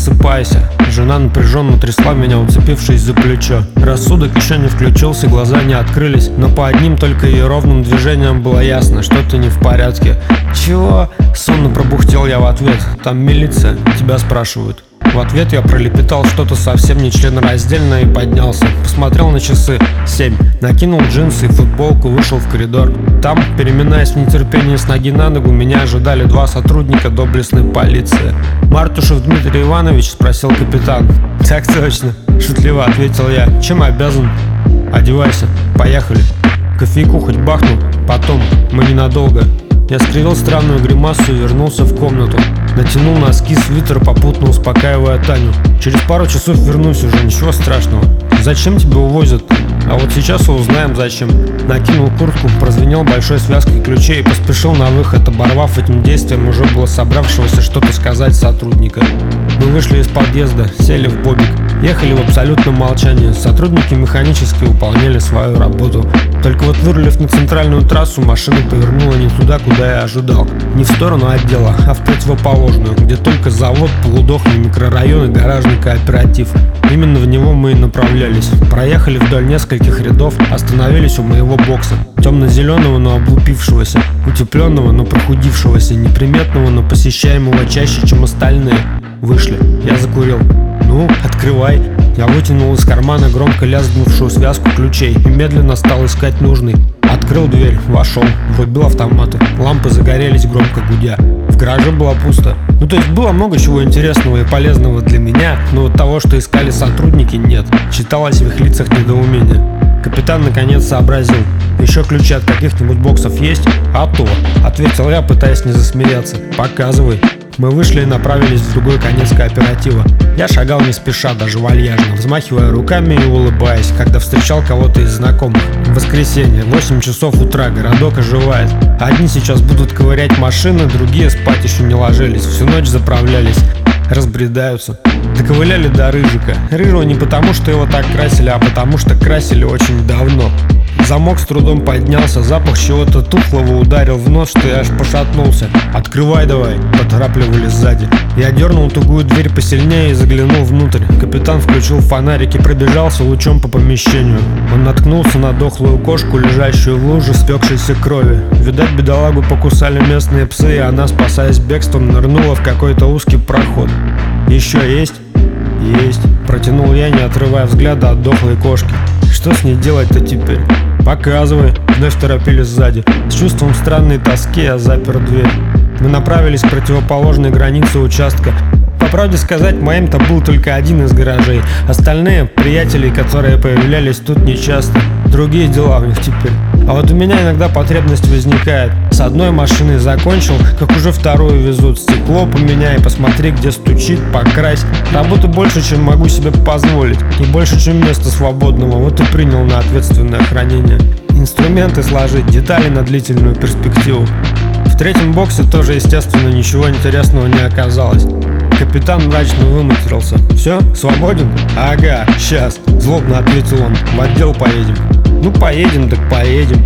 просыпайся. Жена напряженно трясла меня, уцепившись за плечо. Рассудок еще не включился, глаза не открылись Но по одним только ее ровным движениям было ясно Что-то не в порядке. Чего? Сонно пробухтел я в ответ. Там милиция, тебя спрашивают в ответ я пролепетал что-то совсем не членораздельное и поднялся. Посмотрел на часы. Семь. Накинул джинсы и футболку, вышел в коридор. Там, переминаясь в нетерпении с ноги на ногу, меня ожидали два сотрудника доблестной полиции. «Мартушев Дмитрий Иванович?» – спросил капитан. «Так точно», – шутливо ответил я. «Чем обязан?» «Одевайся. Поехали». Кофейку хоть бахну, потом, мы ненадолго. Я скривил странную гримасу и вернулся в комнату. Натянул носки, свитер, попутно успокаивая Таню. Через пару часов вернусь уже, ничего страшного. Зачем тебя увозят? А вот сейчас узнаем зачем. Накинул куртку, прозвенел большой связкой ключей и поспешил на выход, оборвав этим действием уже было собравшегося что-то сказать сотрудника. Мы вышли из подъезда, сели в бобик. Ехали в абсолютном молчании. Сотрудники механически выполняли свою работу. Только вот вырулив на центральную трассу, машина повернула не туда, куда я ожидал. Не в сторону отдела, а в противоположную, где только завод, полудохлый микрорайон и гаражный кооператив. Именно в него мы и направлялись. Проехали вдоль нескольких рядов, остановились у моего бокса. Темно-зеленого, но облупившегося, утепленного, но прохудившегося, неприметного, но посещаемого чаще, чем остальные. Вышли. Я закурил. «Ну, открывай». Я вытянул из кармана громко лязгнувшую связку ключей и медленно стал искать нужный. Открыл дверь, вошел, врубил автоматы. Лампы загорелись громко гудя. В гараже было пусто. Ну то есть было много чего интересного и полезного для меня, но вот того, что искали сотрудники, нет. Читалось в их лицах недоумение. Капитан наконец сообразил. Еще ключи от каких-нибудь боксов есть? А то, ответил я, пытаясь не засмеяться. Показывай. Мы вышли и направились в другой конец кооператива. Я шагал не спеша, даже вальяжно, взмахивая руками и улыбаясь, когда встречал кого-то из знакомых. Воскресенье, 8 часов утра, городок оживает. Одни сейчас будут ковырять машины, другие спать еще не ложились, всю ночь заправлялись разбредаются. Доковыляли до Рыжика. Рыжего не потому, что его так красили, а потому, что красили очень давно. Замок с трудом поднялся, запах чего-то тухлого ударил в нос, что я аж пошатнулся. «Открывай давай!» – поторапливали сзади. Я дернул тугую дверь посильнее и заглянул внутрь. Капитан включил фонарик и пробежался лучом по помещению. Он наткнулся на дохлую кошку, лежащую в луже спекшейся крови. Видать, бедолагу покусали местные псы, и она, спасаясь бегством, нырнула в какой-то узкий проход. «Еще есть?» «Есть», – протянул я, не отрывая взгляда от дохлой кошки. «Что с ней делать-то теперь?» «Показывай!» – вновь торопили сзади. С чувством странной тоски я запер дверь. Мы направились к противоположной границе участка. Правде сказать, моим-то был только один из гаражей. Остальные – приятели, которые появлялись тут нечасто. Другие дела у них теперь. А вот у меня иногда потребность возникает. С одной машиной закончил, как уже вторую везут. Стекло поменяй, посмотри, где стучит, покрась. Работы больше, чем могу себе позволить. И больше, чем места свободного. Вот и принял на ответственное хранение. Инструменты сложить, детали на длительную перспективу. В третьем боксе тоже, естественно, ничего интересного не оказалось. Капитан мрачно выматерился. «Все? Свободен?» «Ага, сейчас», – злобно ответил он. «В отдел поедем». Ну поедем, так поедем.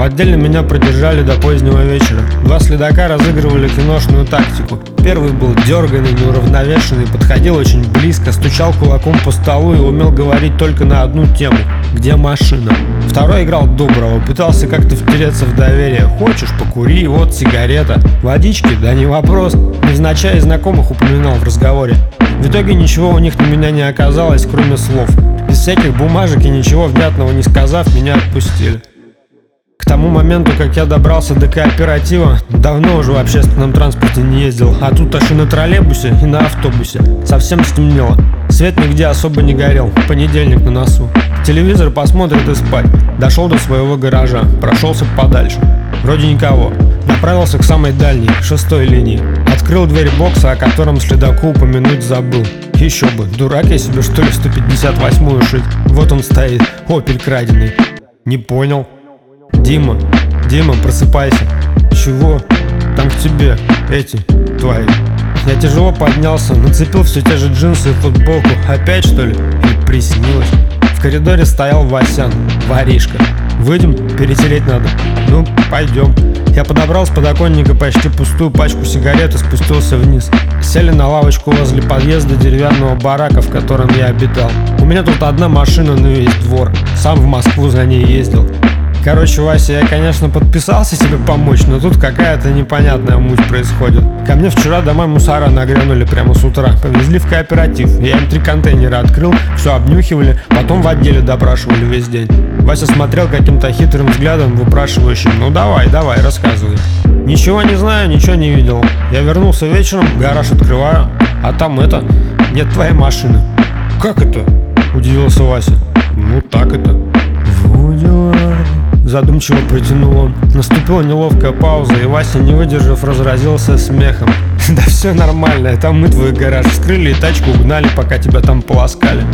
В отделе меня продержали до позднего вечера. Два следака разыгрывали киношную тактику. Первый был дерганный, неуравновешенный, подходил очень близко, стучал кулаком по столу и умел говорить только на одну тему – где машина. Второй играл доброго, пытался как-то втереться в доверие. Хочешь, покури, вот сигарета. Водички? Да не вопрос. Невзначай знакомых упоминал в разговоре. В итоге ничего у них на меня не оказалось, кроме слов. Без всяких бумажек и ничего внятного не сказав, меня отпустили. К тому моменту, как я добрался до кооператива, давно уже в общественном транспорте не ездил, а тут аж и на троллейбусе, и на автобусе. Совсем стемнело. Свет нигде особо не горел, понедельник на носу. Телевизор посмотрит и спать. Дошел до своего гаража, прошелся подальше. Вроде никого. Направился к самой дальней, шестой линии. Открыл дверь бокса, о котором следаку упомянуть забыл. Еще бы, дурак я себе что ли 158-ю шить? Вот он стоит, опель краденый. Не понял. Дима, Дима, просыпайся. Чего? Там к тебе, эти, твои. Я тяжело поднялся, нацепил все те же джинсы и футболку. Опять что ли? Или приснилось? В коридоре стоял Васян, воришка. Выйдем, перетереть надо. Ну, пойдем. Я подобрал с подоконника почти пустую пачку сигарет и спустился вниз. Сели на лавочку возле подъезда деревянного барака, в котором я обитал. У меня тут одна машина на весь двор. Сам в Москву за ней ездил. Короче, Вася, я, конечно, подписался тебе помочь, но тут какая-то непонятная муть происходит. Ко мне вчера домой мусора нагрянули прямо с утра. Повезли в кооператив. Я им три контейнера открыл, все обнюхивали, потом в отделе допрашивали весь день. Вася смотрел каким-то хитрым взглядом, выпрашивающим. Ну давай, давай, рассказывай. Ничего не знаю, ничего не видел. Я вернулся вечером, гараж открываю, а там это, нет твоей машины. Как это? Удивился Вася. Ну так это. Дела. Задумчиво протянул он. Наступила неловкая пауза, и Вася, не выдержав, разразился смехом. Да все нормально, это мы твой гараж вскрыли и тачку угнали, пока тебя там полоскали.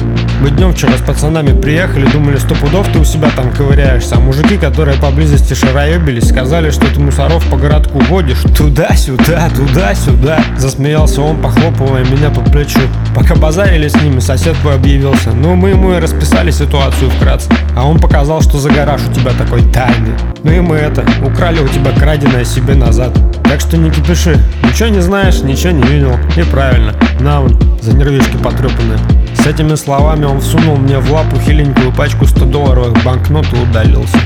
Мы днем вчера с пацанами приехали, думали, сто пудов ты у себя там ковыряешься, а мужики, которые поблизости шароебились, сказали, что ты мусоров по городку водишь туда-сюда, туда-сюда. Засмеялся он, похлопывая меня по плечу. Пока базарили с ними, сосед твой объявился. Ну, мы ему и расписали ситуацию вкратце. А он показал, что за гараж у тебя такой тайный. Ну и мы это, украли у тебя краденое себе назад. Так что не кипиши, ничего не знаешь, ничего не видел. И правильно, на вон, за нервишки потрепанные. С этими словами он всунул мне в лапу хиленькую пачку 100-долларовых банкнот и удалился.